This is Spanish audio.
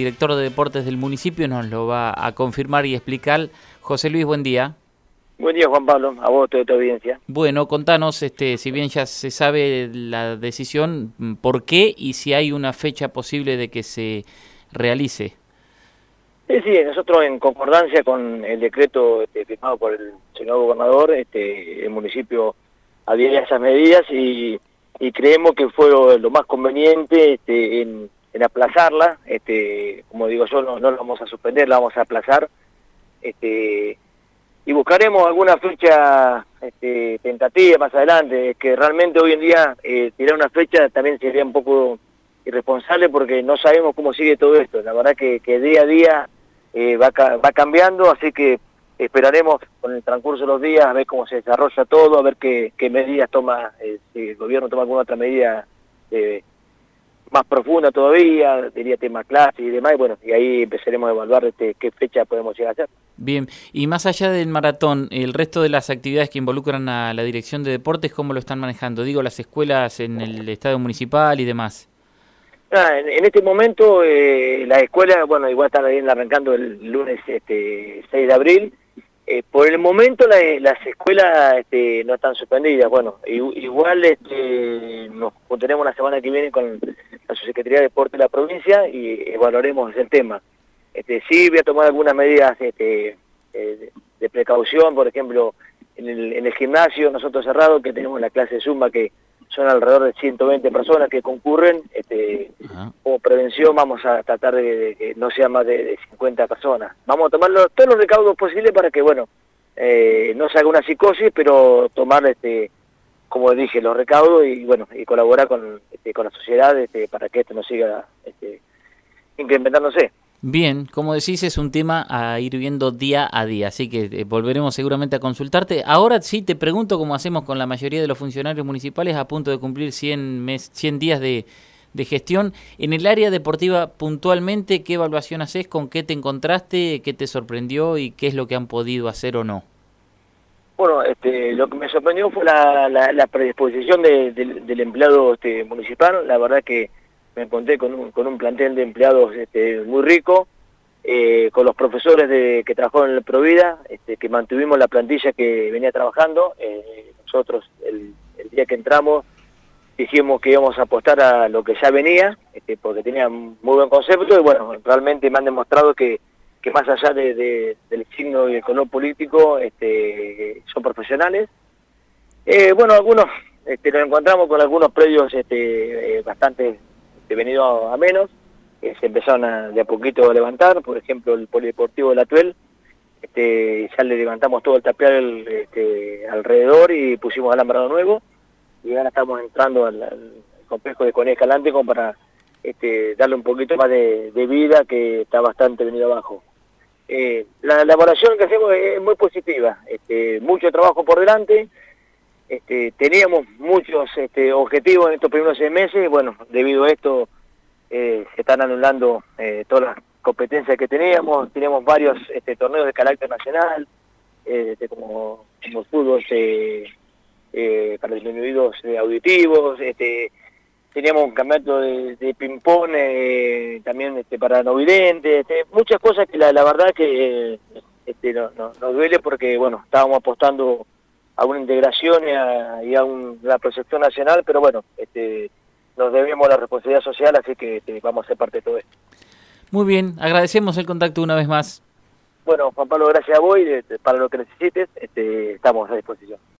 director de deportes del municipio nos lo va a confirmar y explicar. José Luis, buen día. Buen día, Juan Pablo, a vos, toda tu audiencia. Bueno, contanos, este, si bien ya se sabe la decisión, ¿por qué y si hay una fecha posible de que se realice? Sí, sí, nosotros en concordancia con el decreto este, firmado por el señor gobernador, este, el municipio adhiere a esas medidas y, creemos que fue lo, más conveniente este, en aplazarla, este, como digo yo, no, no la vamos a suspender, la vamos a aplazar, este, y buscaremos alguna fecha este, tentativa más adelante, que realmente hoy en día eh, tirar una fecha también sería un poco irresponsable porque no sabemos cómo sigue todo esto, la verdad que, que día a día eh, va, va cambiando, así que esperaremos con el transcurso de los días a ver cómo se desarrolla todo, a ver qué, qué medidas toma, eh, si el gobierno toma alguna otra medida eh, más profunda todavía, diría tema clase y demás, y bueno, y ahí empezaremos a evaluar este, qué fecha podemos llegar a hacer. Bien, y más allá del maratón, el resto de las actividades que involucran a la dirección de deportes, ¿cómo lo están manejando? Digo, las escuelas en el estadio municipal y demás. Ah, en, este momento eh, las escuelas, bueno, igual están arrancando el lunes este, 6 de abril, eh, por el momento las escuelas este, no están suspendidas, bueno, igual este, nos tenemos la semana que viene con la Subsecretaría de Deporte de la provincia y evaluaremos el tema. Este, sí voy a tomar algunas medidas este, eh, de, precaución, por ejemplo, en el, en el gimnasio nosotros cerrado que tenemos la clase de Zumba que son alrededor de 120 personas que concurren, este, como prevención vamos a tratar de, que no sea más de, 50 personas. Vamos a tomar todos los recaudos posibles para que, bueno, eh, no se haga una psicosis, pero tomar, este, como dije, los recaudos y, bueno, y colaborar con, este, con la sociedad este, para que esto no siga este, incrementándose. Bien, como decís, es un tema a ir viendo día a día, así que eh, volveremos seguramente a consultarte. Ahora sí te pregunto, como hacemos con la mayoría de los funcionarios municipales, a punto de cumplir 100, mes, 100 días de, gestión, en el área deportiva puntualmente, ¿qué evaluación haces? ¿Con qué te encontraste? ¿Qué te sorprendió? ¿Y qué es lo que han podido hacer o no? Bueno, este, lo que me sorprendió fue la, predisposición del empleado este, municipal. La verdad que me encontré con un, con un plantel de empleados este, muy rico, eh, con los profesores de, que trabajaron en el Provida, este, que mantuvimos la plantilla que venía trabajando. Eh, nosotros el, día que entramos dijimos que íbamos a apostar a lo que ya venía, este, porque tenían muy buen concepto y bueno, realmente me han demostrado que, que más allá de, del signo y el color político, este, son profesionales. Eh, bueno, algunos este, nos encontramos con algunos predios este, bastante venido a, menos, se empezaron de a poquito a levantar, por ejemplo el polideportivo de la Tuel, ya le levantamos todo el tapial alrededor y pusimos alambrado nuevo, y ahora estamos entrando al, complejo de como para darle un poquito más de, vida que está bastante venido abajo. Eh, la elaboración que hacemos es muy positiva, este, mucho trabajo por delante, este, teníamos muchos este, objetivos en estos primeros seis meses, bueno, debido a esto eh, se están anulando eh, todas las competencias que teníamos, teníamos varios torneos de carácter nacional, como, como fútbol para disminuidos auditivos, teníamos un campeonato de, ping-pong también este, para no videntes, este, muchas cosas que la, verdad que este, no, nos duele porque, bueno, estábamos apostando a una integración y a, una proyección nacional, pero bueno, este, nos debemos la responsabilidad social, así que este, vamos a ser parte de todo esto. Muy bien, agradecemos el contacto una vez más. Bueno, Juan Pablo, gracias a vos y este, para lo que necesites, este, estamos a disposición.